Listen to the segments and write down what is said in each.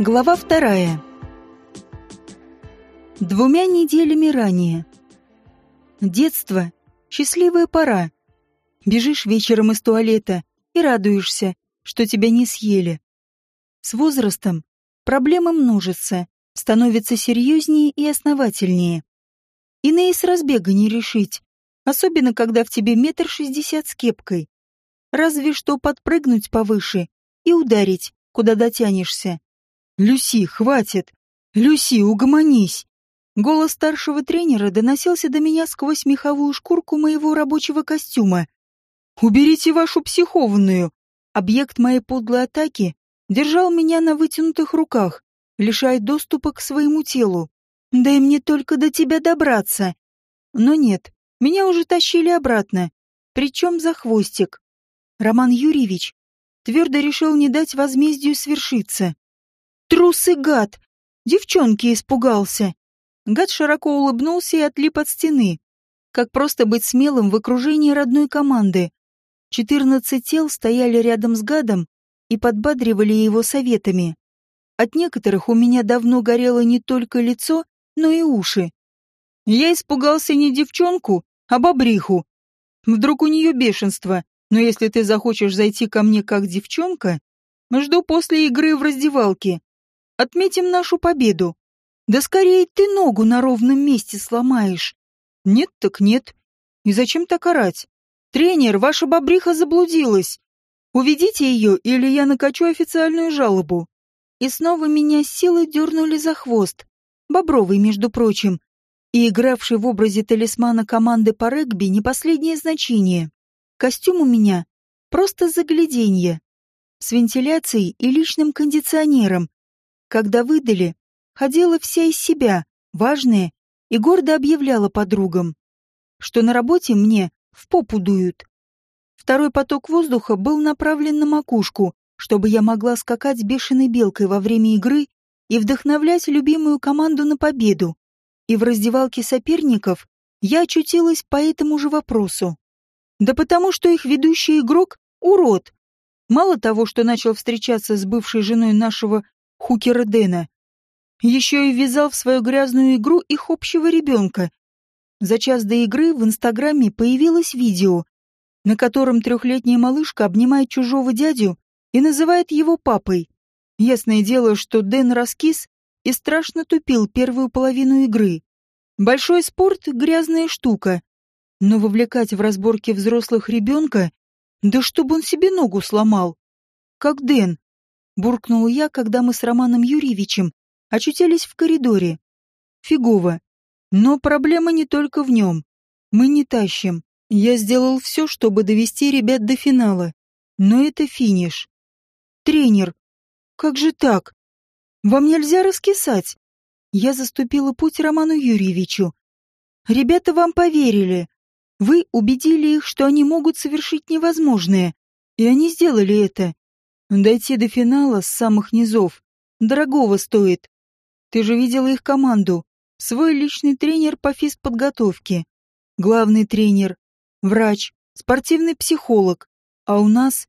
Глава вторая. Двумя неделями ранее. Детство — счастливая пора. Бежишь вечером из туалета и радуешься, что тебя не съели. С возрастом проблемы множатся, становятся серьезнее и основательнее. Иные с разбега не решить, особенно когда в тебе метр шестьдесят с кепкой. Разве что подпрыгнуть повыше и ударить, куда дотянешься. «Люси, хватит! Люси, угомонись!» Голос старшего тренера доносился до меня сквозь меховую шкурку моего рабочего костюма. «Уберите вашу психованную!» Объект моей подлой атаки держал меня на вытянутых руках, лишая доступа к своему телу. «Дай мне только до тебя добраться!» Но нет, меня уже тащили обратно, причем за хвостик. Роман Юрьевич твердо решил не дать возмездию свершиться. Трус и гад! Девчонки испугался. Гад широко улыбнулся и отлип от стены. Как просто быть смелым в окружении родной команды. Четырнадцать тел стояли рядом с гадом и подбадривали его советами. От некоторых у меня давно горело не только лицо, но и уши. Я испугался не девчонку, а бобриху. Вдруг у нее бешенство, но если ты захочешь зайти ко мне как девчонка, жду после игры в раздевалке. Отметим нашу победу. Да скорее ты ногу на ровном месте сломаешь. Нет так нет. И зачем так орать? Тренер, ваша бобриха заблудилась. Уведите ее, или я накачу официальную жалобу. И снова меня силой дернули за хвост. Бобровый, между прочим. И игравший в образе талисмана команды по регби не последнее значение. Костюм у меня просто загляденье. С вентиляцией и личным кондиционером, когда выдали, ходила вся из себя, важная, и гордо объявляла подругам, что на работе мне в попу дуют. Второй поток воздуха был направлен на макушку, чтобы я могла скакать бешеной белкой во время игры и вдохновлять любимую команду на победу. И в раздевалке соперников я очутилась по этому же вопросу. Да потому что их ведущий игрок — урод. Мало того, что начал встречаться с бывшей женой нашего Хукера Дэна. Еще и ввязал в свою грязную игру их общего ребенка. За час до игры в Инстаграме появилось видео, на котором трехлетняя малышка обнимает чужого дядю и называет его папой. Ясное дело, что Дэн раскис и страшно тупил первую половину игры. Большой спорт — грязная штука, но вовлекать в разборки взрослых ребенка, да чтобы он себе ногу сломал. Как Дэн, буркнул я, когда мы с Романом Юрьевичем очутились в коридоре. Фигово. Но проблема не только в нем. Мы не тащим. Я сделал все, чтобы довести ребят до финала. Но это финиш. Тренер, как же так? Вам нельзя раскисать. Я заступила путь Роману Юрьевичу. Ребята вам поверили. Вы убедили их, что они могут совершить невозможное. И они сделали это. Дойти до финала с самых низов дорогого стоит. Ты же видела их команду. Свой личный тренер по физподготовке. Главный тренер, врач, спортивный психолог. А у нас...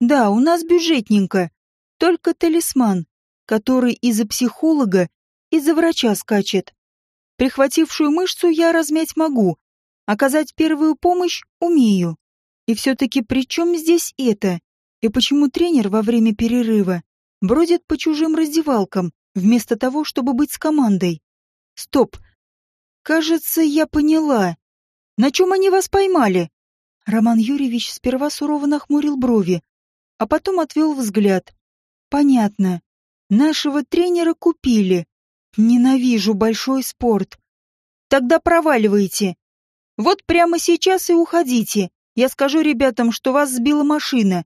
Да, у нас бюджетненько. Только талисман, который из-за психолога, из-за врача скачет. Прихватившую мышцу я размять могу. Оказать первую помощь умею. И все-таки при чем здесь это? И почему тренер во время перерыва бродит по чужим раздевалкам, вместо того, чтобы быть с командой? Стоп. Кажется, я поняла. На чем они вас поймали? Роман Юрьевич сперва сурово нахмурил брови, а потом отвел взгляд. Понятно. Нашего тренера купили. Ненавижу большой спорт. Тогда проваливайте. Вот прямо сейчас и уходите. Я скажу ребятам, что вас сбила машина,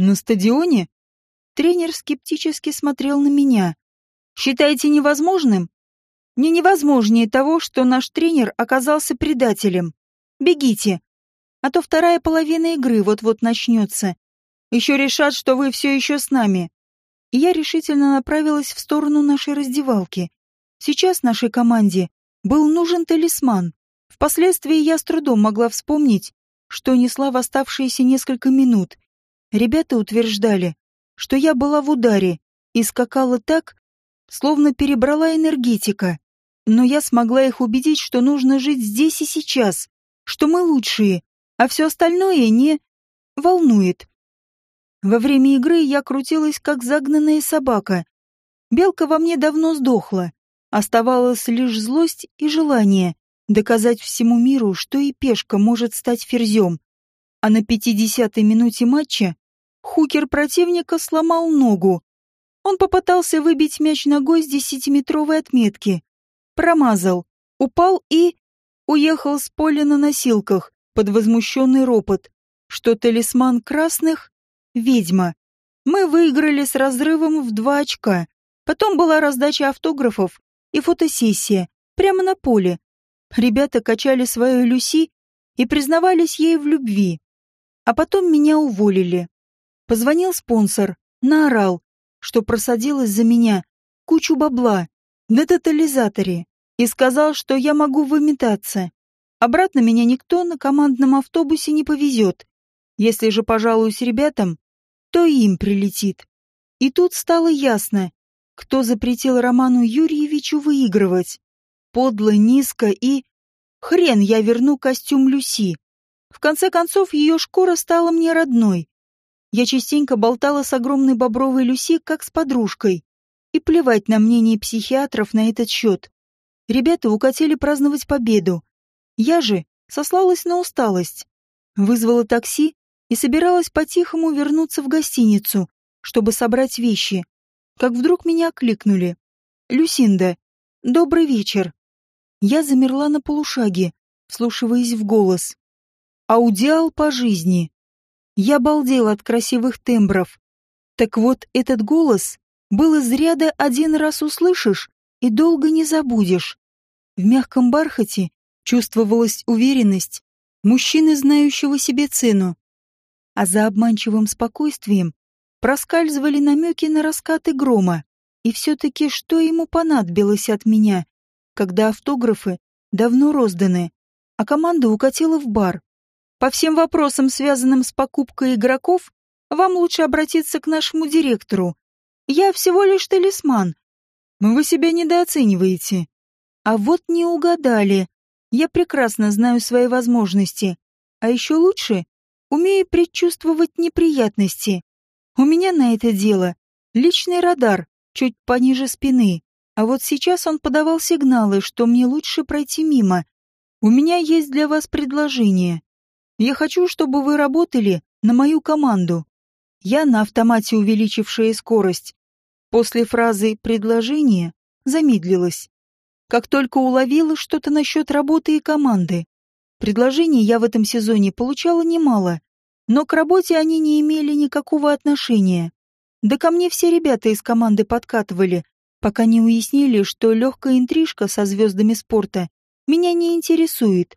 на стадионе? Тренер скептически смотрел на меня. Считаете невозможным? Не невозможнее того, что наш тренер оказался предателем. Бегите, а то вторая половина игры вот-вот начнется. Еще решат, что вы все еще с нами. И я решительно направилась в сторону нашей раздевалки. Сейчас нашей команде был нужен талисман. Впоследствии я с трудом могла вспомнить, что несла в оставшиеся несколько минут, Ребята утверждали, что я была в ударе, и скакала так, словно перебрала энергетика. Но я смогла их убедить, что нужно жить здесь и сейчас, что мы лучшие, а все остальное не волнует. Во время игры я крутилась, как загнанная собака. Белка во мне давно сдохла. Оставалась лишь злость и желание доказать всему миру, что и пешка может стать ферзем. А на пятидесятой минуте матча хукер противника сломал ногу. Он попытался выбить мяч ногой с десятиметровой отметки. Промазал, упал и... уехал с поля на носилках под возмущенный ропот, что талисман красных — ведьма. Мы выиграли с разрывом в два очка. Потом была раздача автографов и фотосессия прямо на поле. Ребята качали свою Люси и признавались ей в любви. А потом меня уволили. Позвонил спонсор, наорал, что просадил из-за меня кучу бабла на тотализаторе и сказал, что я могу выметаться. Обратно меня никто на командном автобусе не повезет. Если же пожалуюсь ребятам, то им прилетит. И тут стало ясно, кто запретил Роману Юрьевичу выигрывать. Подло, низко и... Хрен я верну костюм Люси. В конце концов, ее шкура стала мне родной. Я частенько болтала с огромной бобровой Люси, как с подружкой. И плевать на мнение психиатров на этот счет. Ребята укатили праздновать победу. Я же сослалась на усталость. Вызвала такси и собиралась по-тихому вернуться в гостиницу, чтобы собрать вещи. Как вдруг меня окликнули. «Люсинда, добрый вечер». Я замерла на полушаге, вслушиваясь в голос. Аудиал по жизни. Я балдел от красивых тембров. Так вот, этот голос был из ряда один раз услышишь и долго не забудешь. В мягком бархате чувствовалась уверенность мужчины, знающего себе цену. А за обманчивым спокойствием проскальзывали намеки на раскаты грома. И все-таки что ему понадобилось от меня, когда автографы давно розданы, а команда укатила в бар? По всем вопросам, связанным с покупкой игроков, вам лучше обратиться к нашему директору. Я всего лишь талисман. Вы себя недооцениваете. А вот не угадали. Я прекрасно знаю свои возможности. А еще лучше умею предчувствовать неприятности. У меня на это дело личный радар, чуть пониже спины. А вот сейчас он подавал сигналы, что мне лучше пройти мимо. У меня есть для вас предложение. Я хочу, чтобы вы работали на мою команду. Я на автомате увеличившая скорость. После фразы «предложение» замедлилась. Как только уловила что-то насчет работы и команды. Предложений я в этом сезоне получала немало, но к работе они не имели никакого отношения. Да ко мне все ребята из команды подкатывали, пока не уяснили, что легкая интрижка со звездами спорта меня не интересует.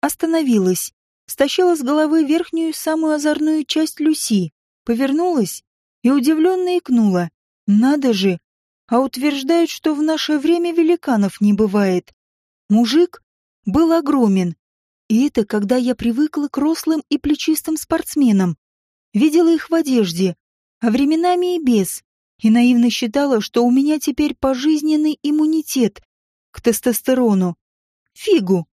Остановилась, стащила с головы верхнюю самую озорную часть Люси, повернулась и удивленно икнула. Надо же! А утверждают, что в наше время великанов не бывает. Мужик был огромен. И это когда я привыкла к рослым и плечистым спортсменам. Видела их в одежде, а временами и без. И наивно считала, что у меня теперь пожизненный иммунитет к тестостерону. Фигу!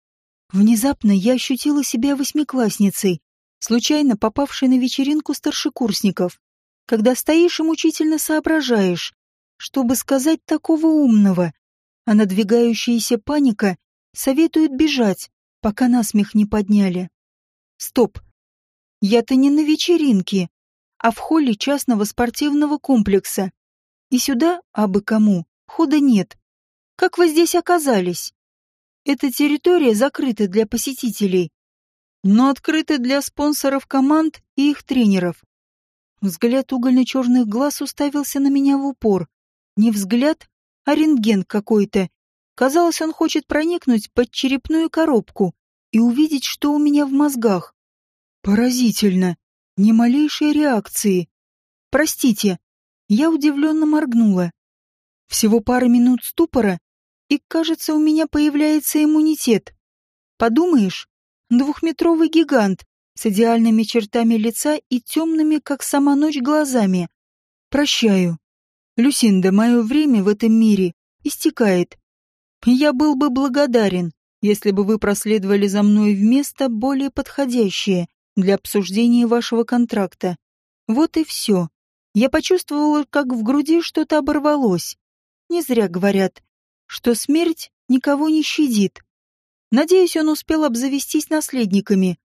Внезапно я ощутила себя восьмиклассницей, случайно попавшей на вечеринку старшекурсников, когда стоишь и мучительно соображаешь, чтобы сказать такого умного, а надвигающаяся паника советует бежать, пока насмех не подняли. Стоп. Я-то не на вечеринке, а в холле частного спортивного комплекса. И сюда, абы кому, хода нет. Как вы здесь оказались? Эта территория закрыта для посетителей, но открыта для спонсоров команд и их тренеров. Взгляд угольно-черных глаз уставился на меня в упор. Не взгляд, а рентген какой-то. Казалось, он хочет проникнуть под черепную коробку и увидеть, что у меня в мозгах. Поразительно. Ни малейшей реакции. Простите. Я удивленно моргнула. Всего пара минут ступора, и, кажется, у меня появляется иммунитет. Подумаешь, двухметровый гигант с идеальными чертами лица и темными, как сама ночь, глазами. Прощаю. Люсинда, мое время в этом мире истекает. Я был бы благодарен, если бы вы проследовали за мной в место более подходящее для обсуждения вашего контракта. Вот и все. Я почувствовала, как в груди что-то оборвалось. Не зря говорят, что смерть никого не щадит. Надеюсь, он успел обзавестись наследниками.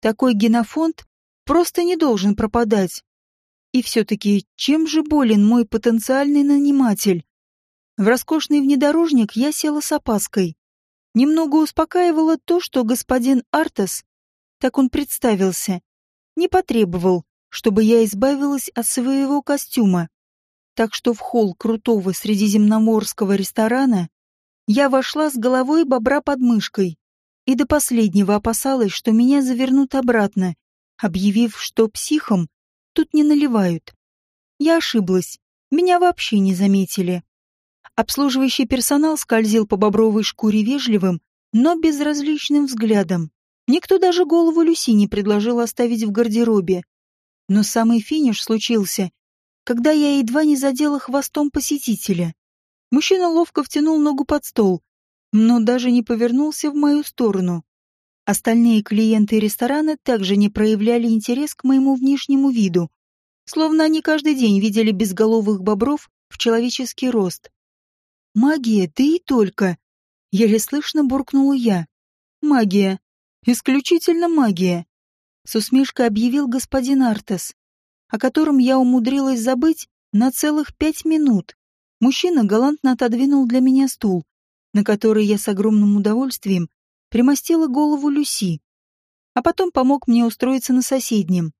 Такой генофонд просто не должен пропадать. И все-таки, чем же болен мой потенциальный наниматель? В роскошный внедорожник я села с опаской. Немного успокаивало то, что господин Артас, так он представился, не потребовал, чтобы я избавилась от своего костюма. Так что в холл крутого средиземноморского ресторана я вошла с головой бобра под мышкой и до последнего опасалась, что меня завернут обратно, объявив, что психом тут не наливают. Я ошиблась, меня вообще не заметили. Обслуживающий персонал скользил по бобровой шкуре вежливым, но безразличным взглядом. Никто даже голову Люси не предложил оставить в гардеробе. Но самый финиш случился, когда я едва не задела хвостом посетителя. Мужчина ловко втянул ногу под стол, но даже не повернулся в мою сторону. Остальные клиенты ресторана также не проявляли интерес к моему внешнему виду, словно они каждый день видели безголовых бобров в человеческий рост. Магия, да и только. Еле слышно буркнула я. Магия. Исключительно магия. С усмешкой объявил господин Артес, о котором я умудрилась забыть на целых пять минут. Мужчина галантно отодвинул для меня стул, на который я с огромным удовольствием примостила голову Люси, а потом помог мне устроиться на соседнем.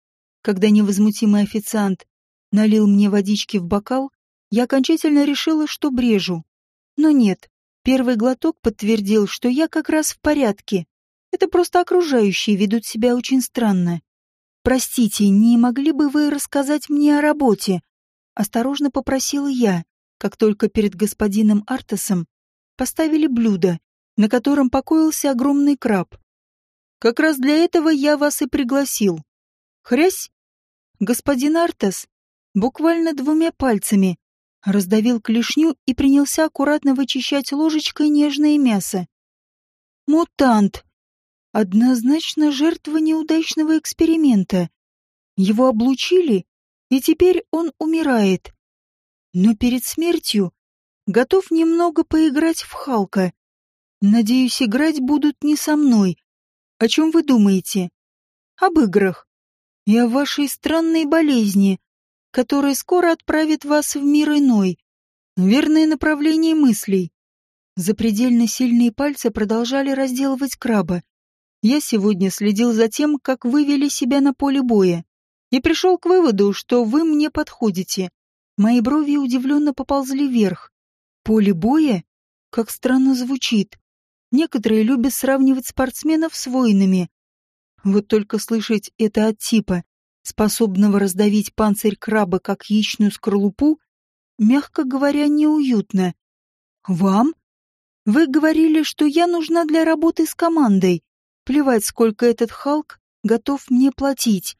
Когда невозмутимый официант налил мне водички в бокал, я окончательно решила, что брежу. Но нет, первый глоток подтвердил, что я как раз в порядке. Это просто окружающие ведут себя очень странно. «Простите, не могли бы вы рассказать мне о работе?» Осторожно попросила я, как только перед господином Артасом поставили блюдо, на котором покоился огромный краб. «Как раз для этого я вас и пригласил. Хрясь!» Господин Артас буквально двумя пальцами раздавил клешню и принялся аккуратно вычищать ложечкой нежное мясо. Мутант. Однозначно жертва неудачного эксперимента. Его облучили, и теперь он умирает. Но перед смертью готов немного поиграть в Халка. Надеюсь, играть будут не со мной. О чем вы думаете? Об играх. И о вашей странной болезни, который скоро отправит вас в мир иной. Верное направление мыслей. Запредельно сильные пальцы продолжали разделывать краба. Я сегодня следил за тем, как вы вели себя на поле боя, и пришел к выводу, что вы мне подходите. Мои брови удивленно поползли вверх. Поле боя? Как странно звучит. Некоторые любят сравнивать спортсменов с воинами. Вот только слышать это от типа, способного раздавить панцирь краба как яичную скорлупу, мягко говоря, неуютно. «Вам? Вы говорили, что я нужна для работы с командой. Плевать, сколько этот Халк готов мне платить.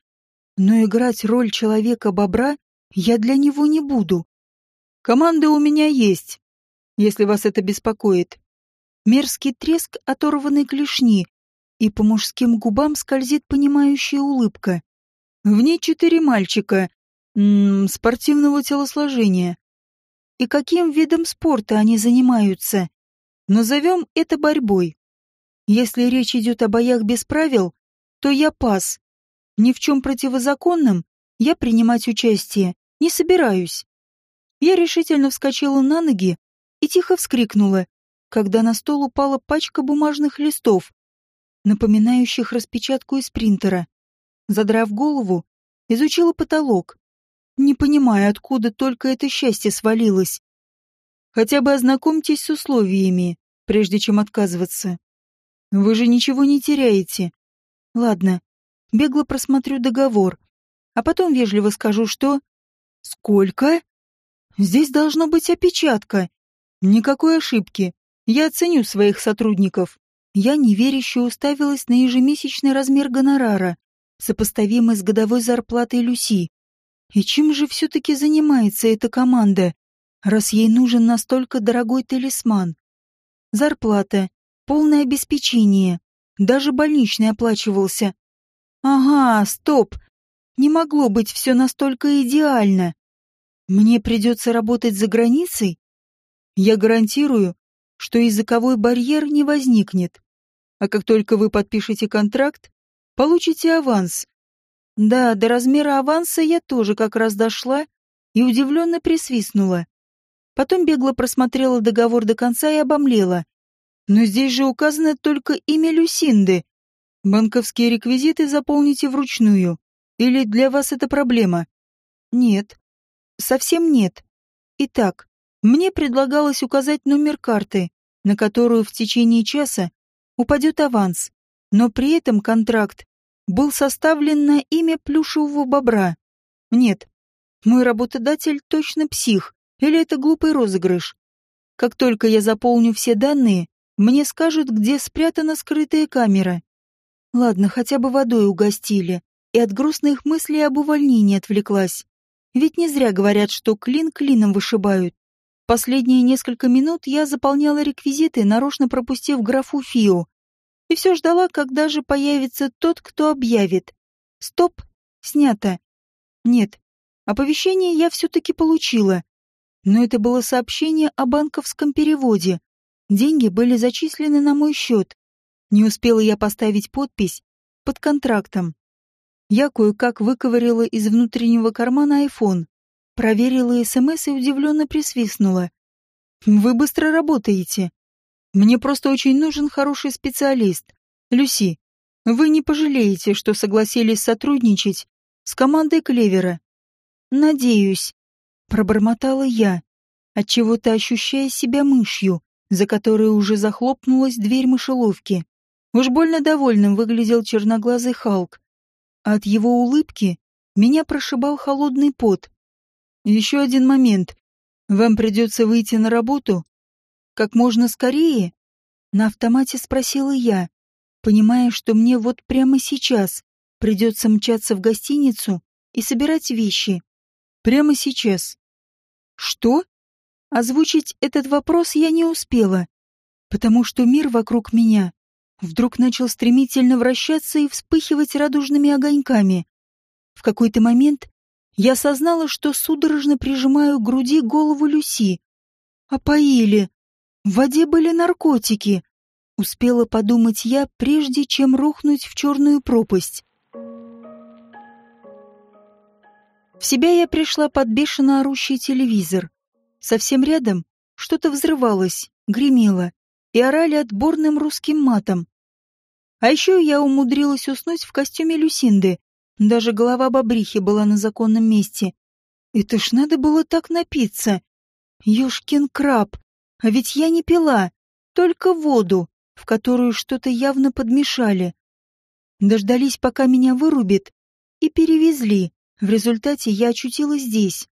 Но играть роль человека-бобра я для него не буду. Команда у меня есть, если вас это беспокоит. Мерзкий треск оторванной клешни, и по мужским губам скользит понимающая улыбка. В ней четыре мальчика м -м, спортивного телосложения. И каким видом спорта они занимаются? Назовем это борьбой. Если речь идет о боях без правил, то я пас. Ни в чем противозаконном я принимать участие не собираюсь. Я решительно вскочила на ноги и тихо вскрикнула, когда на стол упала пачка бумажных листов, напоминающих распечатку из принтера. Задрав голову, изучила потолок, не понимая, откуда только это счастье свалилось. Хотя бы ознакомьтесь с условиями, прежде чем отказываться. Вы же ничего не теряете. Ладно, бегло просмотрю договор, а потом вежливо скажу, что... Сколько? Здесь должно быть опечатка. Никакой ошибки. Я оценю своих сотрудников. Я неверяще уставилась на ежемесячный размер гонорара сопоставимый с годовой зарплатой Люси. И чем же все-таки занимается эта команда, раз ей нужен настолько дорогой талисман? Зарплата, полное обеспечение, даже больничный оплачивался. Ага, стоп. Не могло быть все настолько идеально. Мне придется работать за границей? Я гарантирую, что языковой барьер не возникнет. А как только вы подпишете контракт, получите аванс. Да, до размера аванса я тоже как раз дошла и удивленно присвистнула. Потом бегло просмотрела договор до конца и обомлела. Но здесь же указано только имя Люсинды. Банковские реквизиты заполните вручную. Или для вас это проблема? Нет. Совсем нет. Итак, мне предлагалось указать номер карты, на которую в течение часа упадет аванс, но при этом контракт был составлен на имя плюшевого бобра. Нет, мой работодатель точно псих, или это глупый розыгрыш. Как только я заполню все данные, мне скажут, где спрятана скрытая камера. Ладно, хотя бы водой угостили, и от грустных мыслей об увольнении отвлеклась. Ведь не зря говорят, что клин клином вышибают. Последние несколько минут я заполняла реквизиты, нарочно пропустив графу ФИО. И все ждала, когда же появится тот, кто объявит. Стоп, снято. Нет, оповещение я все-таки получила. Но это было сообщение о банковском переводе. Деньги были зачислены на мой счет. Не успела я поставить подпись под контрактом. Я кое-как выковырила из внутреннего кармана айфон, проверила СМС и удивленно присвистнула. «Вы быстро работаете. Мне просто очень нужен хороший специалист. Люси, вы не пожалеете, что согласились сотрудничать с командой Клевера?» «Надеюсь», — пробормотала я, отчего-то ощущая себя мышью, за которой уже захлопнулась дверь мышеловки. Уж больно довольным выглядел черноглазый Халк. От его улыбки меня прошибал холодный пот. Еще один момент. Вам придется выйти на работу? Как можно скорее? На автомате спросила я, понимая, что мне вот прямо сейчас придется мчаться в гостиницу и собирать вещи. Прямо сейчас. Что? Озвучить этот вопрос я не успела, потому что мир вокруг меня вдруг начал стремительно вращаться и вспыхивать радужными огоньками. В какой-то момент я осознала, что судорожно прижимаю к груди голову Люси. Опоили. В воде были наркотики. Успела подумать я, прежде чем рухнуть в черную пропасть. В себя я пришла под бешено орущий телевизор. Совсем рядом что-то взрывалось, гремело, и орали отборным русским матом. А еще я умудрилась уснуть в костюме Люсинды. Даже голова бобрихи была на законном месте. Это ж надо было так напиться. Ёшкин краб. А ведь я не пила, только воду, в которую что-то явно подмешали. Дождались, пока меня вырубит, и перевезли. В результате я очутилась здесь.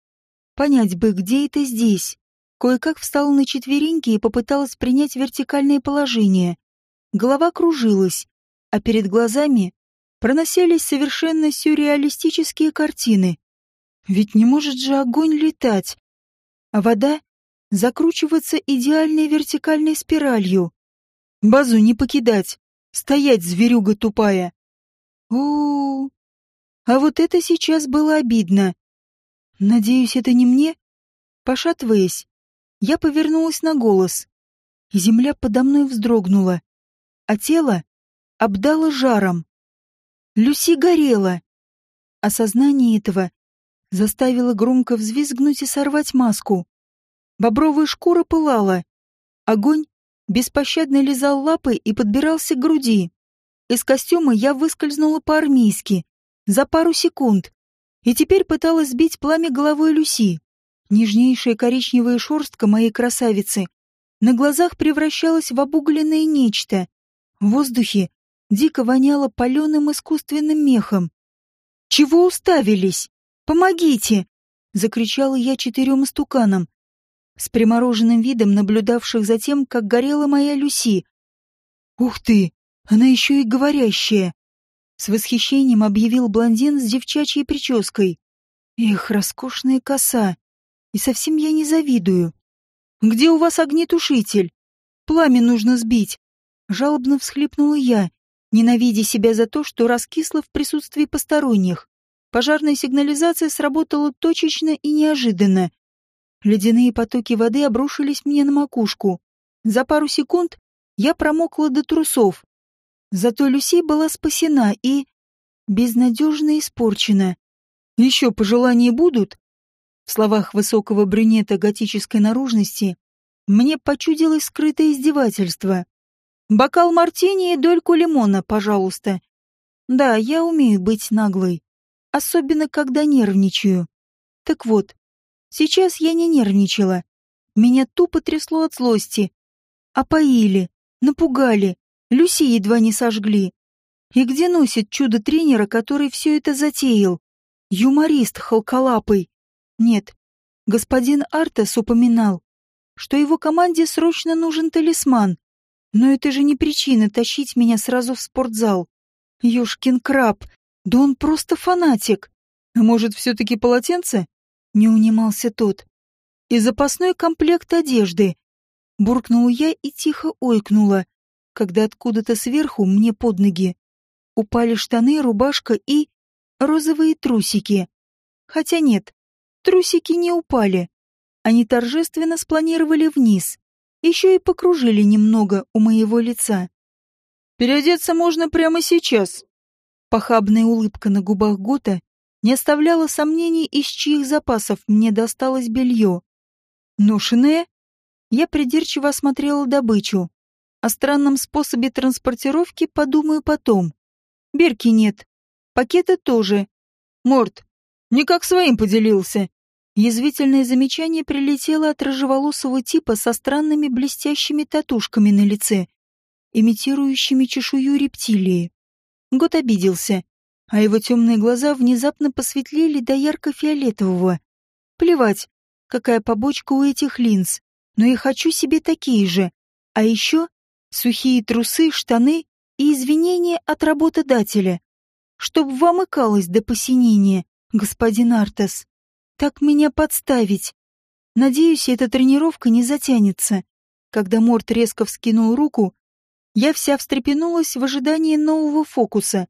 Понять бы, где это здесь. Кое-как встала на четвереньки и попыталась принять вертикальное положение. Голова кружилась, а перед глазами проносились совершенно сюрреалистические картины. Ведь не может же огонь летать, а вода закручиваться идеальной вертикальной спиралью. Базу не покидать, стоять, зверюга тупая. У, -у, -у. а вот это сейчас было обидно. Надеюсь, это не мне? Пошатываясь, я повернулась на голос, земля подо мной вздрогнула, а тело обдало жаром. Люси горела. Осознание этого заставило громко взвизгнуть и сорвать маску. Бобровая шкура пылала. Огонь беспощадно лизал лапы и подбирался к груди. Из костюма я выскользнула по-армейски, за пару секунд, и теперь пыталась сбить пламя головой Люси. Нежнейшая коричневая шерстка моей красавицы на глазах превращалась в обугленное нечто. В воздухе дико воняло паленым искусственным мехом. «Чего уставились? Помогите!» — закричала я четырем стуканам, с примороженным видом наблюдавших за тем, как горела моя Люси. «Ух ты! Она еще и говорящая!» С восхищением объявил блондин с девчачьей прической. Эх, роскошная коса. И совсем я не завидую. Где у вас огнетушитель? Пламя нужно сбить. Жалобно всхлипнула я, ненавидя себя за то, что раскисла в присутствии посторонних. Пожарная сигнализация сработала точечно и неожиданно. Ледяные потоки воды обрушились мне на макушку. За пару секунд я промокла до трусов. Зато Люси была спасена и... безнадежно испорчена. Еще пожелания будут? В словах высокого брюнета готической наружности мне почудилось скрытое издевательство. «Бокал мартини и дольку лимона, пожалуйста». Да, я умею быть наглой. Особенно, когда нервничаю. Так вот, сейчас я не нервничала. Меня тупо трясло от злости. Опоили, напугали, Люси едва не сожгли. И где носит чудо тренера, который все это затеял? Юморист холколапый. Нет, господин Артес упоминал, что его команде срочно нужен талисман. Но это же не причина тащить меня сразу в спортзал. Ёшкин краб, да он просто фанатик. Может, все-таки полотенце? Не унимался тот. И запасной комплект одежды. Буркнула я и тихо ойкнула, когда откуда-то сверху мне под ноги упали штаны, рубашка и розовые трусики. Хотя нет, трусики не упали. Они торжественно спланировали вниз, еще и покружили немного у моего лица. «Переодеться можно прямо сейчас», Похабная улыбка на губах Гота не оставляла сомнений, из чьих запасов мне досталось белье. Ношеное? Я придирчиво осмотрела добычу. О странном способе транспортировки подумаю потом. Берки нет. Пакеты тоже. Морт, не как своим поделился. Язвительное замечание прилетело от рыжеволосого типа со странными блестящими татушками на лице, имитирующими чешую рептилии. Год обиделся, а его темные глаза внезапно посветлели до ярко-фиолетового. Плевать, какая побочка у этих линз, но я хочу себе такие же. А еще сухие трусы, штаны и извинения от работодателя. Чтоб вам икалось до посинения, господин Артас. Так меня подставить. Надеюсь, эта тренировка не затянется. Когда Морт резко вскинул руку, я вся встрепенулась в ожидании нового фокуса.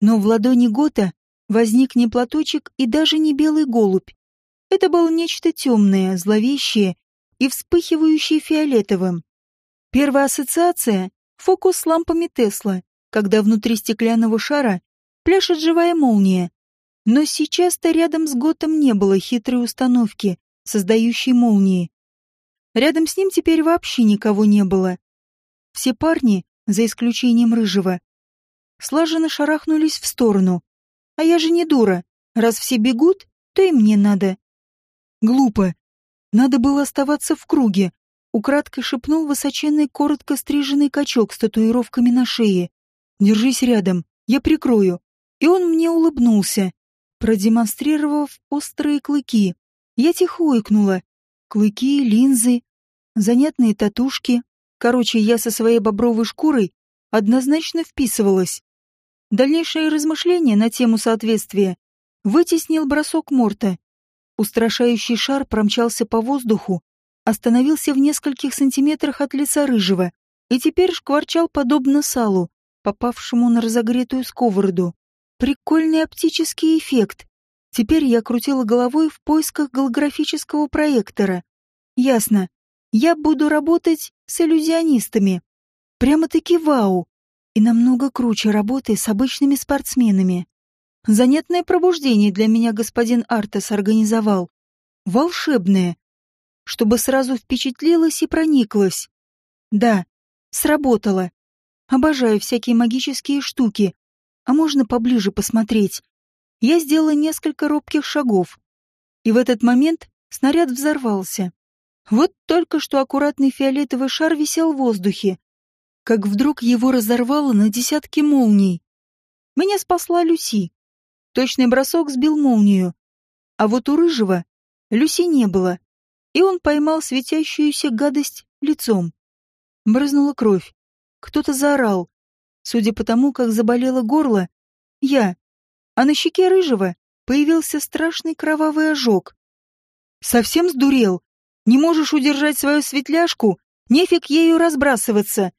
Но в ладони Гота возник не платочек и даже не белый голубь. Это было нечто темное, зловещее и вспыхивающее фиолетовым. Первая ассоциация — фокус с лампами Тесла, когда внутри стеклянного шара пляшет живая молния. Но сейчас-то рядом с Готом не было хитрой установки, создающей молнии. Рядом с ним теперь вообще никого не было. Все парни, за исключением Рыжего, слаженно шарахнулись в сторону. А я же не дура. Раз все бегут, то и мне надо. Глупо. Надо было оставаться в круге. Украдкой шепнул высоченный, коротко стриженный качок с татуировками на шее. «Держись рядом, я прикрою». И он мне улыбнулся, продемонстрировав острые клыки. Я тихо ойкнула. Клыки, линзы, занятные татушки, Короче, я со своей бобровой шкурой однозначно вписывалась. Дальнейшие размышления на тему соответствия вытеснил бросок Морта. Устрашающий шар промчался по воздуху, остановился в нескольких сантиметрах от лица рыжего и теперь шкварчал подобно салу, попавшему на разогретую сковороду. Прикольный оптический эффект. Теперь я крутила головой в поисках голографического проектора. Ясно. Я буду работать с иллюзионистами. Прямо-таки вау. И намного круче работы с обычными спортсменами. Занятное пробуждение для меня господин Артес организовал. Волшебное. Чтобы сразу впечатлилось и прониклось. Да, сработало. Обожаю всякие магические штуки. А можно поближе посмотреть? Я сделала несколько робких шагов. И в этот момент снаряд взорвался. Вот только что аккуратный фиолетовый шар висел в воздухе, как вдруг его разорвало на десятки молний. Меня спасла Люси. Точный бросок сбил молнию. А вот у Рыжего Люси не было, и он поймал светящуюся гадость лицом. Брызнула кровь. Кто-то заорал. Судя по тому, как заболело горло, я. А на щеке Рыжего появился страшный кровавый ожог. Совсем сдурел? Не можешь удержать свою светляшку? Нефиг ею разбрасываться.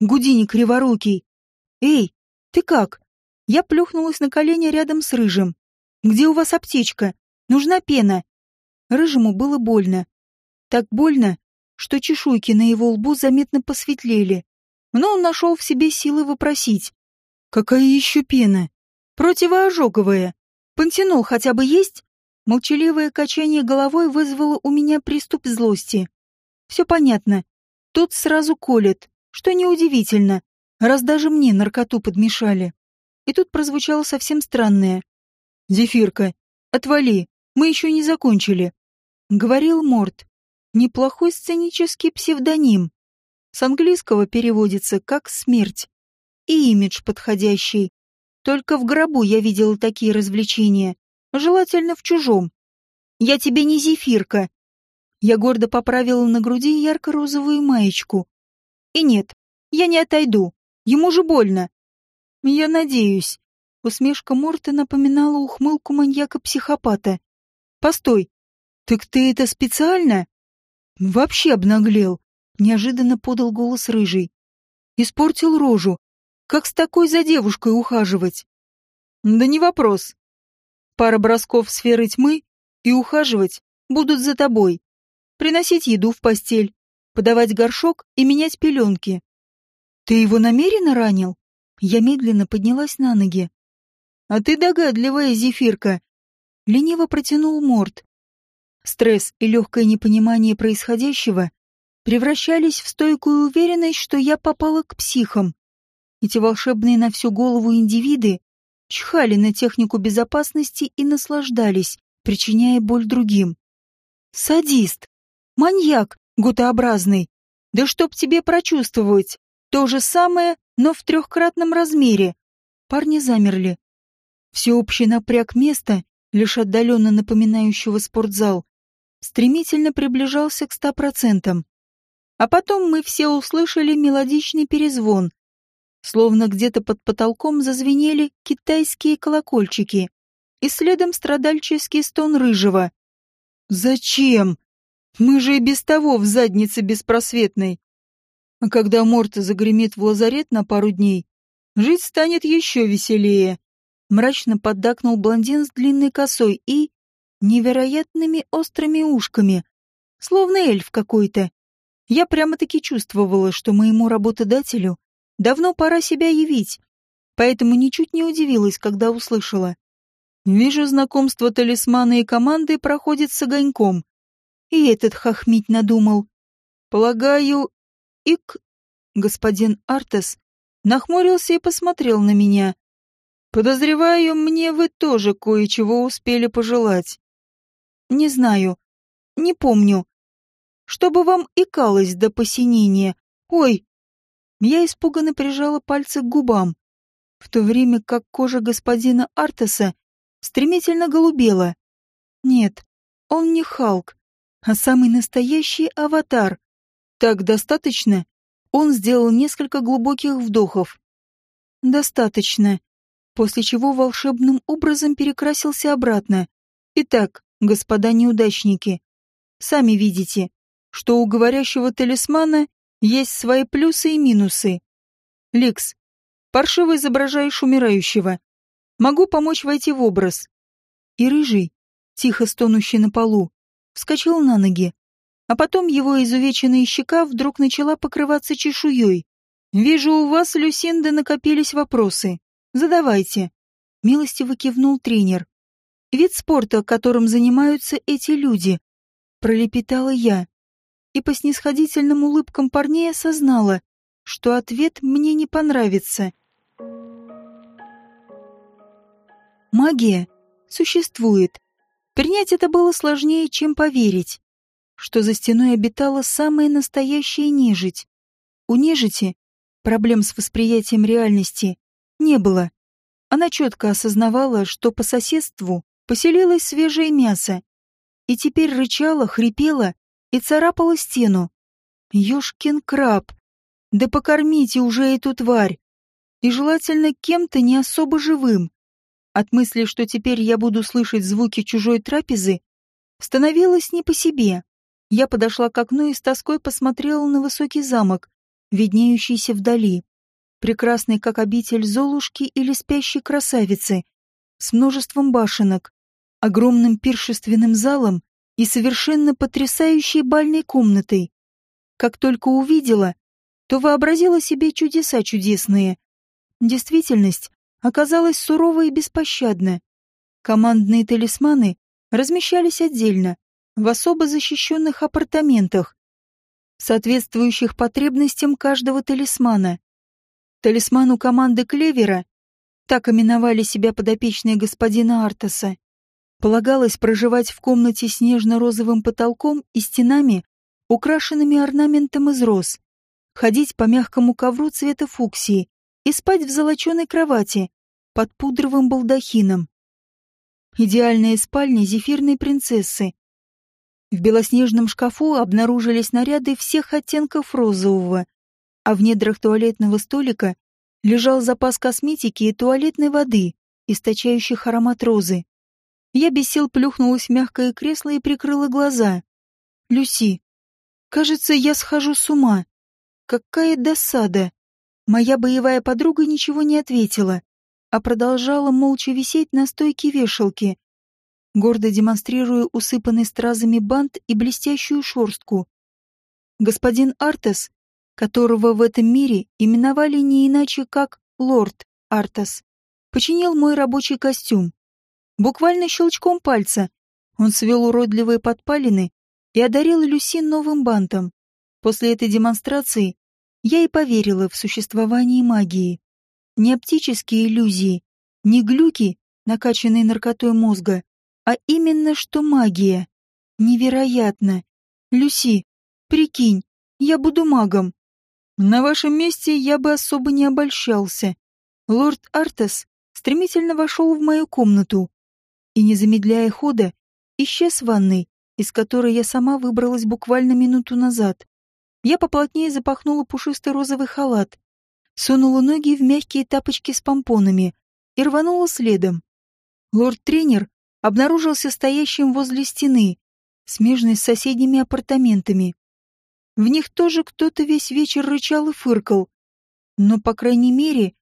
Гудини криворукий. Эй, ты как? Я плюхнулась на колени рядом с Рыжим. Где у вас аптечка? Нужна пена. Рыжему было больно. Так больно, что чешуйки на его лбу заметно посветлели. Но он нашел в себе силы вопросить. «Какая еще пена?» «Противоожоговая. Пантенол хотя бы есть?» Молчаливое качание головой вызвало у меня приступ злости. «Все понятно. Тут сразу колет, что неудивительно, раз даже мне наркоту подмешали». И тут прозвучало совсем странное. «Зефирка, отвали, мы еще не закончили», — говорил Морт. Неплохой сценический псевдоним. С английского переводится как «смерть». И имидж подходящий. Только в гробу я видела такие развлечения. Желательно в чужом. Я тебе не зефирка. Я гордо поправила на груди ярко-розовую маечку. И нет, я не отойду. Ему же больно. Я надеюсь. Усмешка Морта напоминала ухмылку маньяка-психопата. Постой, так ты это специально? Вообще обнаглел. Неожиданно подал голос рыжий. Испортил рожу. Как с такой за девушкой ухаживать? Да не вопрос. Пара бросков сферы тьмы и ухаживать будут за тобой. Приносить еду в постель, подавать горшок и менять пеленки. Ты его намеренно ранил? Я медленно поднялась на ноги. А ты догадливая, зефирка. Лениво протянул Морд, Стресс и легкое непонимание происходящего превращались в стойкую уверенность, что я попала к психам. Эти волшебные на всю голову индивиды чхали на технику безопасности и наслаждались, причиняя боль другим. Садист, маньяк гутообразный, да чтоб тебе прочувствовать, то же самое, но в трехкратном размере. Парни замерли. Всеобщий напряг места, лишь отдаленно напоминающего спортзал, стремительно приближался к ста процентам. А потом мы все услышали мелодичный перезвон, словно где-то под потолком зазвенели китайские колокольчики, и следом страдальческий стон рыжего. «Зачем? Мы же и без того в заднице беспросветной. А когда Морта загремит в лазарет на пару дней, жить станет еще веселее», — мрачно поддакнул блондин с длинной косой и невероятными острыми ушками, словно эльф какой-то. Я прямо-таки чувствовала, что моему работодателю давно пора себя явить, поэтому ничуть не удивилась, когда услышала. Вижу, знакомство талисмана и команды проходит с огоньком. И этот хохмить надумал. Полагаю, ик... Господин Артес нахмурился и посмотрел на меня. Подозреваю, мне вы тоже кое-чего успели пожелать. Не знаю. Не помню. Чтобы вам икалось до посинения. Ой! Я испуганно прижала пальцы к губам, в то время как кожа господина Артеса стремительно голубела. Нет, он не Халк, а самый настоящий аватар. Так достаточно? Он сделал несколько глубоких вдохов. Достаточно. После чего волшебным образом перекрасился обратно. Итак, господа неудачники. Сами видите, что у говорящего талисмана есть свои плюсы и минусы. Лекс, паршиво изображаешь умирающего. Могу помочь войти в образ. И рыжий, тихо стонущий на полу, вскочил на ноги. А потом его изувеченная щека вдруг начала покрываться чешуей. «Вижу, у вас, Люсинда, накопились вопросы. Задавайте». Милостиво кивнул тренер. Вид спорта, которым занимаются эти люди, пролепетала я. И по снисходительным улыбкам парней осознала, что ответ мне не понравится. Магия существует. Принять это было сложнее, чем поверить, что за стеной обитала самая настоящая нежить. У нежити проблем с восприятием реальности не было. Она четко осознавала, что по соседству поселилось свежее мясо, и теперь рычала, хрипела и царапала стену. Ёшкин краб! Да покормите уже эту тварь! И желательно кем-то не особо живым. От мысли, что теперь я буду слышать звуки чужой трапезы, становилось не по себе. Я подошла к окну и с тоской посмотрела на высокий замок, виднеющийся вдали, прекрасный, как обитель Золушки или спящей красавицы, с множеством башенок, огромным пиршественным залом и совершенно потрясающей бальной комнатой. Как только увидела, то вообразила себе чудеса чудесные. Действительность оказалась сурова и беспощадна. Командные талисманы размещались отдельно, в особо защищенных апартаментах, соответствующих потребностям каждого талисмана. Талисману команды Клевера, так именовали себя подопечные господина Артаса, полагалось проживать в комнате с нежно-розовым потолком и стенами, украшенными орнаментом из роз, ходить по мягкому ковру цвета фуксии и спать в золоченой кровати под пудровым балдахином. Идеальная спальня зефирной принцессы. В белоснежном шкафу обнаружились наряды всех оттенков розового, а в недрах туалетного столика лежал запас косметики и туалетной воды, источающих аромат розы. Я без сил плюхнулась в мягкое кресло и прикрыла глаза. «Люси, кажется, я схожу с ума. Какая досада!» Моя боевая подруга ничего не ответила, а продолжала молча висеть на стойке вешалки, гордо демонстрируя усыпанный стразами бант и блестящую шорстку. Господин Артес, которого в этом мире именовали не иначе как лорд Артес, починил мой рабочий костюм. Буквально щелчком пальца он свел уродливые подпалины и одарил Люси новым бантом. После этой демонстрации я и поверила в существование магии. Не оптические иллюзии, не глюки, накачанные наркотой мозга, а именно что магия. Невероятно. Люси, прикинь, я буду магом. На вашем месте я бы особо не обольщался. Лорд Артес стремительно вошел в мою комнату и, не замедляя хода, исчез в ванной, из которой я сама выбралась буквально минуту назад. Я поплотнее запахнула пушистый розовый халат, сунула ноги в мягкие тапочки с помпонами и рванула следом. Лорд-тренер обнаружился стоящим возле стены, смежной с соседними апартаментами. В них тоже кто-то весь вечер рычал и фыркал, но, по крайней мере,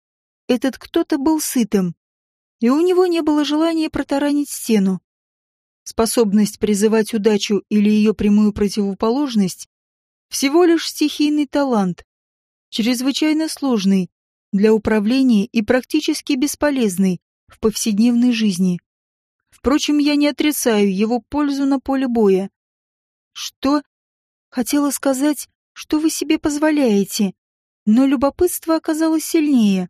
этот кто-то был сытым, и у него не было желания протаранить стену. Способность призывать удачу или ее прямую противоположность всего лишь стихийный талант, чрезвычайно сложный для управления и практически бесполезный в повседневной жизни. Впрочем, я не отрицаю его пользу на поле боя. Что? Хотела сказать, что вы себе позволяете, но любопытство оказалось сильнее.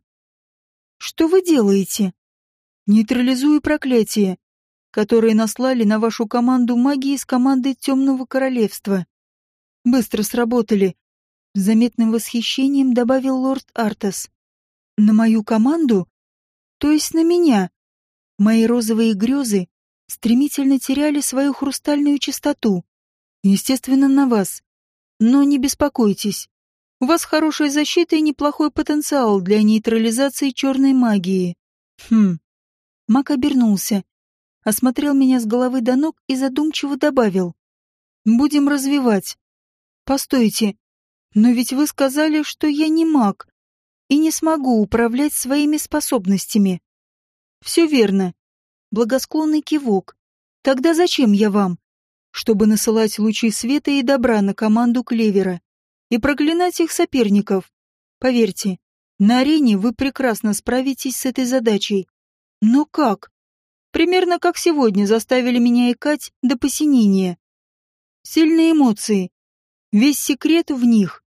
Что вы делаете? Нейтрализую проклятие, которые наслали на вашу команду магии из команды Темного Королевства. Быстро сработали. С заметным восхищением добавил лорд Артас. На мою команду? То есть на меня? Мои розовые грезы стремительно теряли свою хрустальную чистоту. Естественно, на вас. Но не беспокойтесь. У вас хорошая защита и неплохой потенциал для нейтрализации черной магии. Хм. Мак обернулся, осмотрел меня с головы до ног и задумчиво добавил. Будем развивать. Постойте, но ведь вы сказали, что я не маг и не смогу управлять своими способностями. Все верно. Благосклонный кивок. Тогда зачем я вам? Чтобы насылать лучи света и добра на команду Клевера и проклинать их соперников. Поверьте, на арене вы прекрасно справитесь с этой задачей. Но как? Примерно как сегодня заставили меня икать до посинения. Сильные эмоции, Весь секрет в них.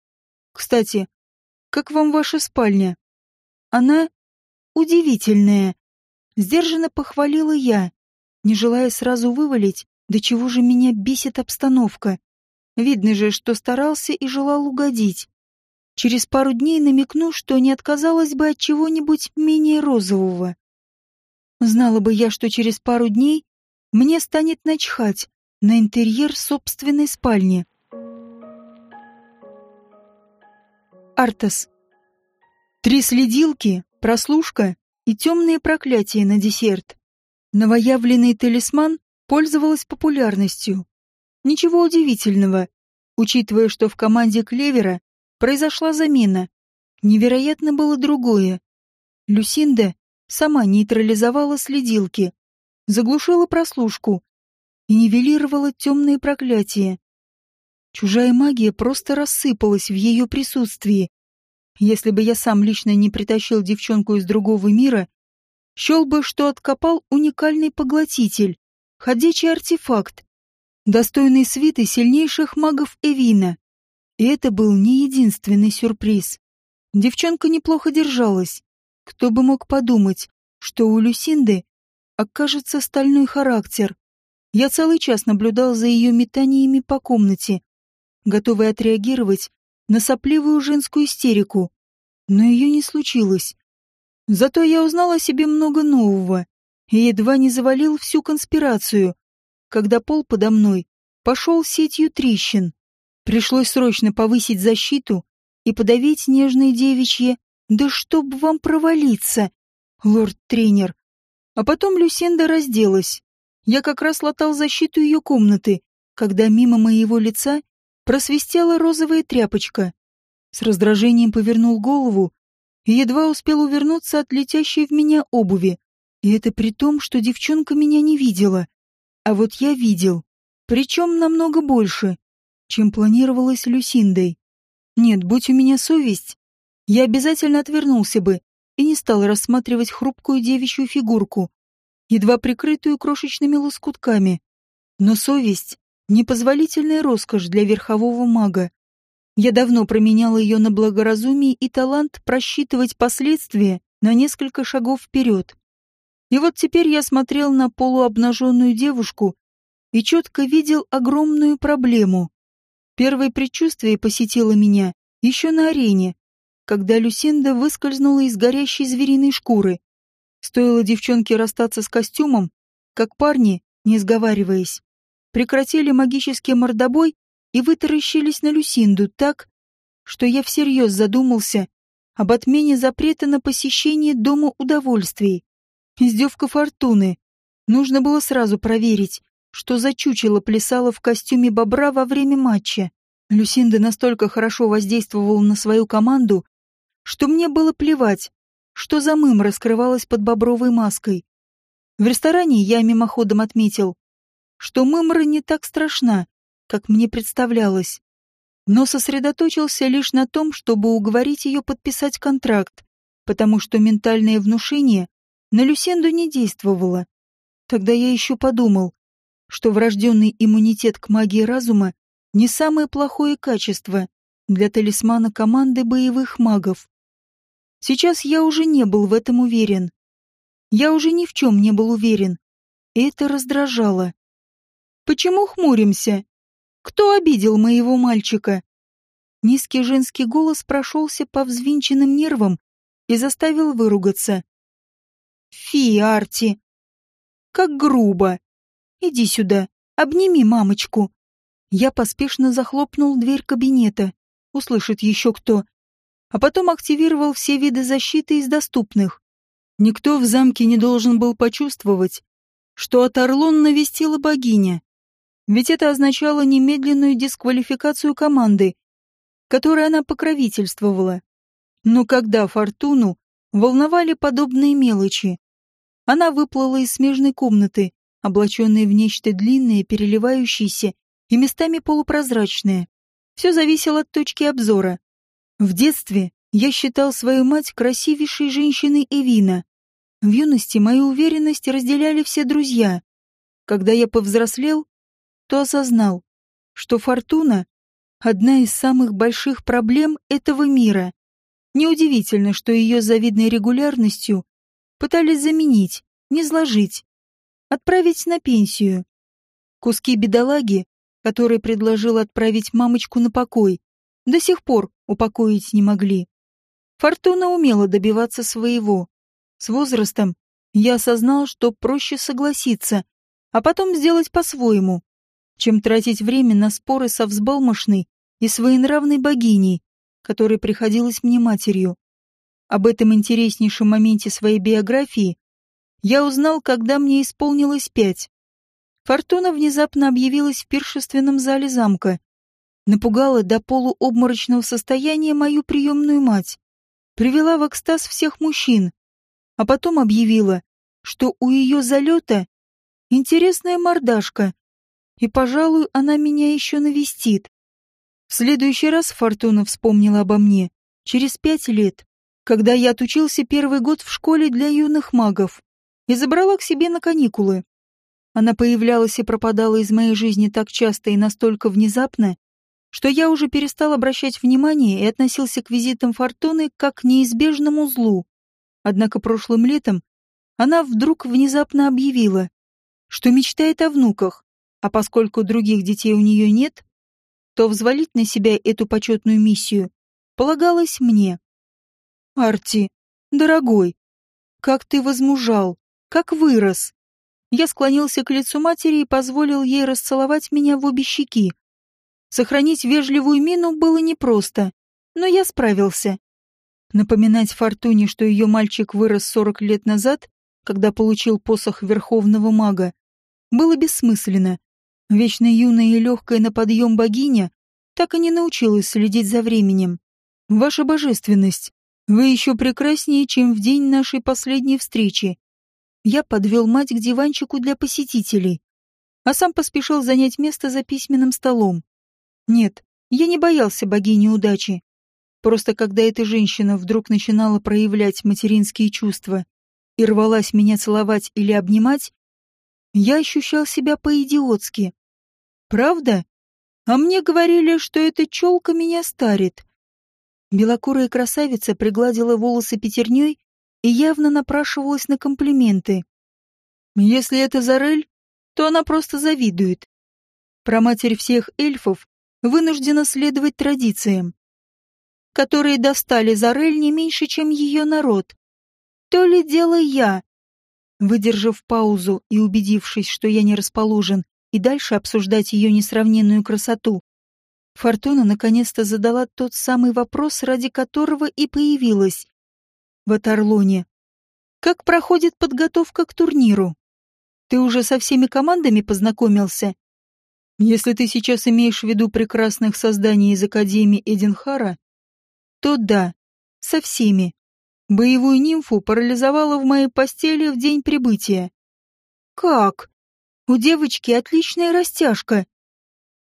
Кстати, как вам ваша спальня? Она удивительная. Сдержанно похвалила я, не желая сразу вывалить, до чего же меня бесит обстановка. Видно же, что старался и желал угодить. Через пару дней намекну, что не отказалась бы от чего-нибудь менее розового. Знала бы я, что через пару дней мне станет начхать на интерьер собственной спальни. Артас. Три следилки, прослушка и темные проклятия на десерт. Новоявленный талисман пользовалась популярностью. Ничего удивительного, учитывая, что в команде Клевера произошла замена. Невероятно было другое. Люсинда сама нейтрализовала следилки, заглушила прослушку и нивелировала темные проклятия. Чужая магия просто рассыпалась в ее присутствии. Если бы я сам лично не притащил девчонку из другого мира, счел бы, что откопал уникальный поглотитель, ходячий артефакт, достойный свиты сильнейших магов Эвина. И это был не единственный сюрприз. Девчонка неплохо держалась. Кто бы мог подумать, что у Люсинды окажется стальной характер. Я целый час наблюдал за ее метаниями по комнате, готовый отреагировать на сопливую женскую истерику. Но ее не случилось. Зато я узнал о себе много нового и едва не завалил всю конспирацию, когда пол подо мной пошел сетью трещин. Пришлось срочно повысить защиту и подавить нежные девичье «Да чтоб вам провалиться, лорд-тренер!» А потом Люсенда разделась. Я как раз латал защиту ее комнаты, когда мимо моего лица просвистела розовая тряпочка. С раздражением повернул голову и едва успел увернуться от летящей в меня обуви. И это при том, что девчонка меня не видела. А вот я видел. Причем намного больше, чем планировалось Люсиндой. Нет, будь у меня совесть, я обязательно отвернулся бы и не стал рассматривать хрупкую девичью фигурку, едва прикрытую крошечными лоскутками. Но совесть — непозволительная роскошь для верхового мага. Я давно променял ее на благоразумие и талант просчитывать последствия на несколько шагов вперед. И вот теперь я смотрел на полуобнаженную девушку и четко видел огромную проблему. Первое предчувствие посетило меня еще на арене, когда Люсинда выскользнула из горящей звериной шкуры. Стоило девчонке расстаться с костюмом, как парни, не сговариваясь, прекратили магический мордобой и вытаращились на Люсинду так, что я всерьез задумался об отмене запрета на посещение дома удовольствий. Издевка фортуны. Нужно было сразу проверить, что за чучело плясало в костюме бобра во время матча. Люсинда настолько хорошо воздействовала на свою команду, что мне было плевать, что за мым раскрывалась под бобровой маской. В ресторане я мимоходом отметил, что мымра не так страшна, как мне представлялось, но сосредоточился лишь на том, чтобы уговорить ее подписать контракт, потому что ментальное внушение на Люсенду не действовало. Тогда я еще подумал, что врожденный иммунитет к магии разума не самое плохое качество для талисмана команды боевых магов. Сейчас я уже не был в этом уверен. Я уже ни в чем не был уверен. И это раздражало. Почему хмуримся? Кто обидел моего мальчика? Низкий женский голос прошелся по взвинченным нервам и заставил выругаться. Фи, Арти. Как грубо. Иди сюда, обними мамочку. Я поспешно захлопнул дверь кабинета. Услышит еще кто. А потом активировал все виды защиты из доступных. Никто в замке не должен был почувствовать, что от Орлон навестила богиня. Ведь это означало немедленную дисквалификацию команды, которой она покровительствовала. Но когда Фортуну волновали подобные мелочи. Она выплыла из смежной комнаты, облаченная в нечто длинное, переливающееся и местами полупрозрачное. Все зависело от точки обзора. В детстве я считал свою мать красивейшей женщиной Эвина. В юности мою уверенность разделяли все друзья. Когда я повзрослел, то осознал, что Фортуна — одна из самых больших проблем этого мира. Неудивительно, что ее завидной регулярностью пытались заменить, не сложить, отправить на пенсию. Куски бедолаги, которые предложил отправить мамочку на покой, до сих пор упокоить не могли. Фортуна умела добиваться своего. С возрастом я осознал, что проще согласиться, а потом сделать по-своему, чем тратить время на споры со взбалмошной и своенравной богиней, которой приходилась мне матерью. Об этом интереснейшем моменте своей биографии я узнал, когда мне исполнилось пять. Фортуна внезапно объявилась в пиршественном зале замка. Напугала до полуобморочного состояния мою приемную мать. Привела в экстаз всех мужчин. А потом объявила, что у ее залета интересная мордашка, и, пожалуй, она меня еще навестит. В следующий раз Фортуна вспомнила обо мне через пять лет, когда я отучился первый год в школе для юных магов и забрала к себе на каникулы. Она появлялась и пропадала из моей жизни так часто и настолько внезапно, что я уже перестал обращать внимание и относился к визитам Фортуны как к неизбежному злу. Однако прошлым летом она вдруг внезапно объявила, что мечтает о внуках, а поскольку других детей у нее нет, то взвалить на себя эту почетную миссию полагалось мне. Арти, дорогой, как ты возмужал, как вырос. Я склонился к лицу матери и позволил ей расцеловать меня в обе щеки. Сохранить вежливую мину было непросто, но я справился. Напоминать Фортуне, что ее мальчик вырос сорок лет назад, когда получил посох Верховного Мага, было бессмысленно. Вечно юная и легкая на подъем богиня так и не научилась следить за временем. Ваша божественность, вы еще прекраснее, чем в день нашей последней встречи. Я подвел мать к диванчику для посетителей, а сам поспешил занять место за письменным столом. Нет, я не боялся богини удачи. Просто когда эта женщина вдруг начинала проявлять материнские чувства и рвалась меня целовать или обнимать, я ощущал себя по-идиотски. Правда? А мне говорили, что эта челка меня старит. Белокурая красавица пригладила волосы пятерней и явно напрашивалась на комплименты. Если это Зарель, то она просто завидует. Про матерь всех эльфов вынуждена следовать традициям, которые достали Зарель не меньше, чем ее народ. То ли дело я, Выдержав паузу и убедившись, что я не расположен, и дальше обсуждать ее несравненную красоту, Фортуна наконец-то задала тот самый вопрос, ради которого и появилась в Атарлоне. «Как проходит подготовка к турниру? Ты уже со всеми командами познакомился?» «Если ты сейчас имеешь в виду прекрасных созданий из Академии Эдинхара, то да, со всеми. Боевую нимфу парализовала в моей постели в день прибытия. Как? У девочки отличная растяжка.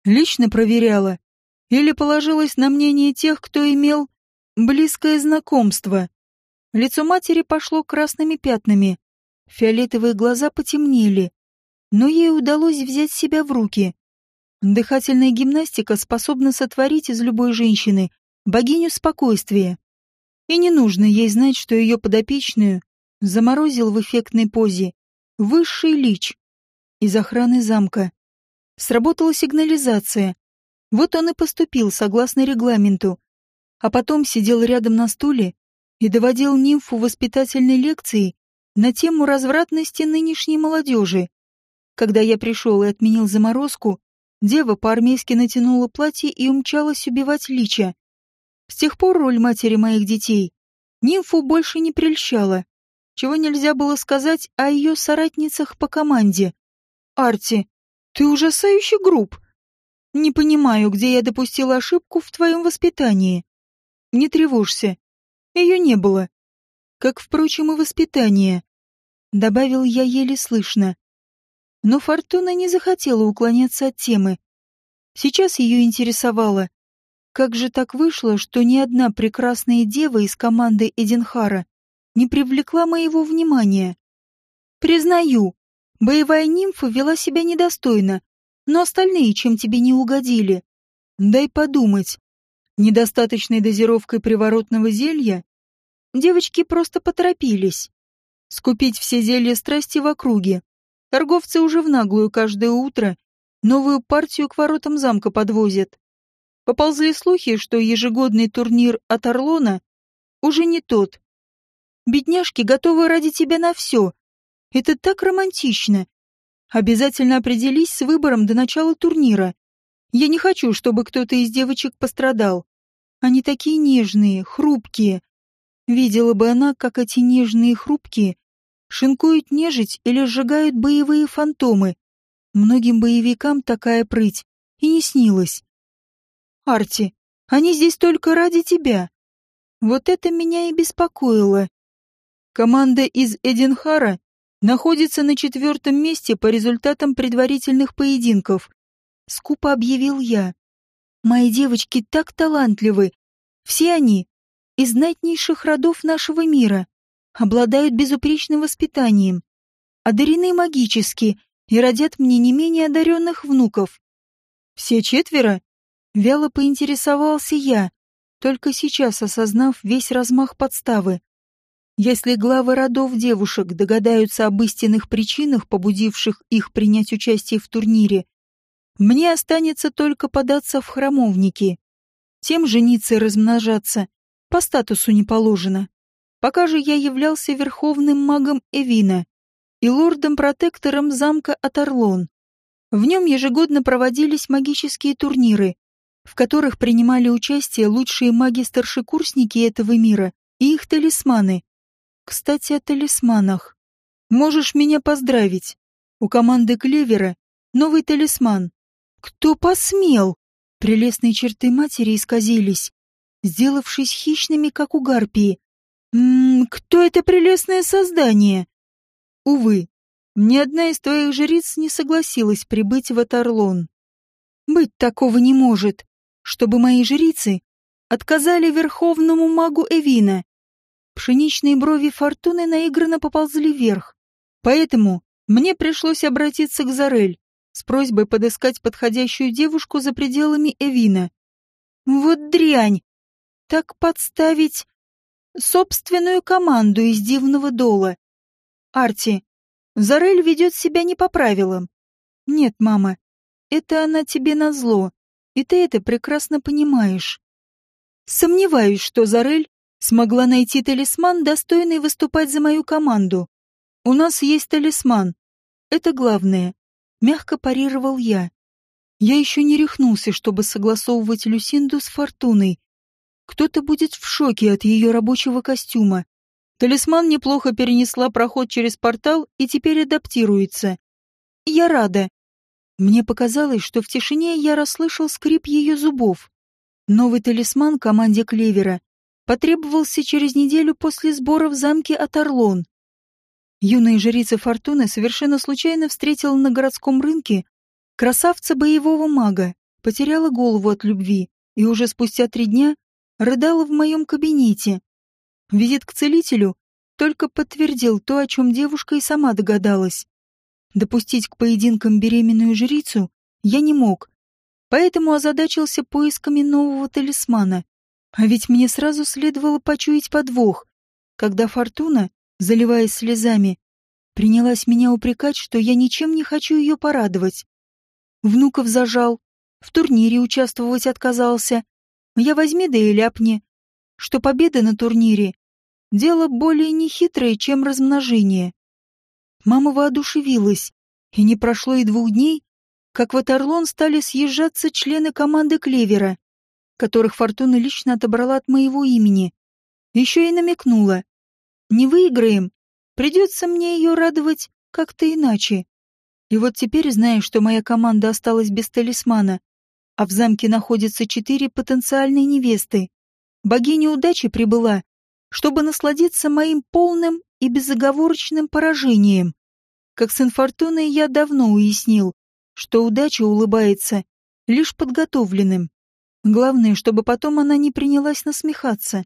Лично проверяла. Или положилась на мнение тех, кто имел близкое знакомство. Лицо матери пошло красными пятнами. Фиолетовые глаза потемнели. Но ей удалось взять себя в руки. Дыхательная гимнастика способна сотворить из любой женщины богиню спокойствия. И не нужно ей знать, что ее подопечную заморозил в эффектной позе высший лич из охраны замка. Сработала сигнализация. Вот он и поступил согласно регламенту. А потом сидел рядом на стуле и доводил нимфу воспитательной лекции на тему развратности нынешней молодежи. Когда я пришел и отменил заморозку, дева по-армейски натянула платье и умчалась убивать лича. С тех пор роль матери моих детей нимфу больше не прельщала, чего нельзя было сказать о ее соратницах по команде. «Арти, ты ужасающе груб. Не понимаю, где я допустила ошибку в твоем воспитании. Не тревожься, ее не было. Как, впрочем, и воспитание», — добавил я еле слышно. Но Фортуна не захотела уклоняться от темы. Сейчас ее интересовало, как же так вышло, что ни одна прекрасная дева из команды Эдинхара не привлекла моего внимания? Признаю, боевая нимфа вела себя недостойно, но остальные чем тебе не угодили. Дай подумать. Недостаточной дозировкой приворотного зелья девочки просто поторопились. Скупить все зелья страсти в округе. Торговцы уже в наглую каждое утро новую партию к воротам замка подвозят. Поползли слухи, что ежегодный турнир от Орлона уже не тот. Бедняжки готовы ради тебя на все. Это так романтично. Обязательно определись с выбором до начала турнира. Я не хочу, чтобы кто-то из девочек пострадал. Они такие нежные, хрупкие. Видела бы она, как эти нежные хрупкие шинкуют нежить или сжигают боевые фантомы. Многим боевикам такая прыть и не снилась. Арти, они здесь только ради тебя. Вот это меня и беспокоило. Команда из Эдинхара находится на четвертом месте по результатам предварительных поединков. Скупо объявил я. Мои девочки так талантливы. Все они из знатнейших родов нашего мира, обладают безупречным воспитанием, одарены магически и родят мне не менее одаренных внуков. Все четверо? Вяло поинтересовался я, только сейчас осознав весь размах подставы. Если главы родов девушек догадаются об истинных причинах, побудивших их принять участие в турнире, мне останется только податься в храмовники. Тем жениться и размножаться по статусу не положено. Пока же я являлся верховным магом Эвина и лордом-протектором замка Аторлон. В нем ежегодно проводились магические турниры, в которых принимали участие лучшие маги-старшекурсники этого мира и их талисманы. Кстати, о талисманах. Можешь меня поздравить. У команды Клевера новый талисман. Кто посмел? Прелестные черты матери исказились, сделавшись хищными, как у гарпии. «Ммм, кто это прелестное создание?» «Увы, ни одна из твоих жриц не согласилась прибыть в Атарлон. Быть такого не может, чтобы мои жрицы отказали верховному магу Эвина. Пшеничные брови Фортуны наигранно поползли вверх, поэтому мне пришлось обратиться к Зарель с просьбой подыскать подходящую девушку за пределами Эвина. Вот дрянь! так подставить собственную команду из дивного дола. Арти, Зарель ведет себя не по правилам. Нет, мама, это она тебе назло, и ты это прекрасно понимаешь. Сомневаюсь, что Зарель смогла найти талисман, достойный выступать за мою команду. У нас есть талисман. Это главное. Мягко парировал я. Я еще не рехнулся, чтобы согласовывать Люсинду с Фортуной, кто-то будет в шоке от ее рабочего костюма. Талисман неплохо перенесла проход через портал и теперь адаптируется. Я рада. Мне показалось, что в тишине я расслышал скрип ее зубов. Новый талисман команде Клевера потребовался через неделю после сбора в замке Аторлон. Юная жрица Фортуны совершенно случайно встретила на городском рынке красавца боевого мага, потеряла голову от любви и уже спустя три дня рыдала в моем кабинете. Визит к целителю только подтвердил то, о чем девушка и сама догадалась. Допустить к поединкам беременную жрицу я не мог, поэтому озадачился поисками нового талисмана. А ведь мне сразу следовало почуять подвох, когда Фортуна, заливаясь слезами, принялась меня упрекать, что я ничем не хочу ее порадовать. Внуков зажал, в турнире участвовать отказался, я возьми да и ляпни, что победа на турнире — дело более нехитрое, чем размножение. Мама воодушевилась, и не прошло и двух дней, как в Аторлон стали съезжаться члены команды Клевера, которых Фортуна лично отобрала от моего имени. Еще и намекнула. Не выиграем, придется мне ее радовать как-то иначе. И вот теперь, зная, что моя команда осталась без талисмана, а в замке находятся четыре потенциальные невесты. Богиня удачи прибыла, чтобы насладиться моим полным и безоговорочным поражением. Как сын Фортуны я давно уяснил, что удача улыбается лишь подготовленным. Главное, чтобы потом она не принялась насмехаться.